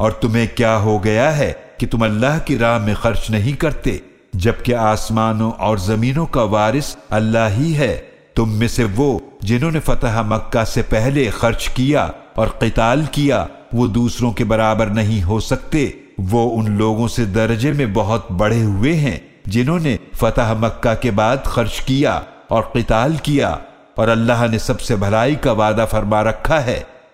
اور تمہیں کیا ہو گیا ہے کہ تم اللہ کی راہ میں خرچ نہیں کرتے؟ جبکہ آسمانوں اور زمینوں کا وارث اللہ ہی ہے، تم میں سے وہ جنہوں نے فتح مکہ سے پہلے خرچ کیا اور قتال کیا، وہ دوسروں کے برابر نہیں ہو سکتے۔ وہ ان لوگوں سے درجے میں بہت بڑے ہوئے ہیں جنہوں نے فتح مکہ کے بعد خرچ کیا اور قتال کیا۔ اور اللہ نے سب سے بھلائی کا وعدہ فرما رکھا ہے۔